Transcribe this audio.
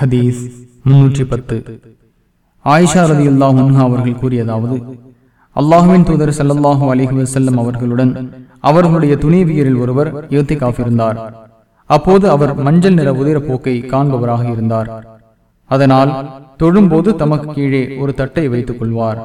ஹதீஸ் முன்னூற்றி பத்து. ஆயிஷா ரதி அல்லாஹ் அவர்கள் கூறியதாவது அல்லாஹுவின் தூதர் சல்லாஹூ அலிஹி வஸல்லம் அவர்களுடன் அவர்களுடைய துணைவியரில் ஒருவர் யோத்திகாஃப் காப்பிருந்தார் அப்போது அவர் மஞ்சள் நிற உதிர போக்கை காண்பவராக இருந்தார். அதனால் தொழும்போது தமக்கு கீழே ஒரு தட்டை வைத்துக் கொள்வார்.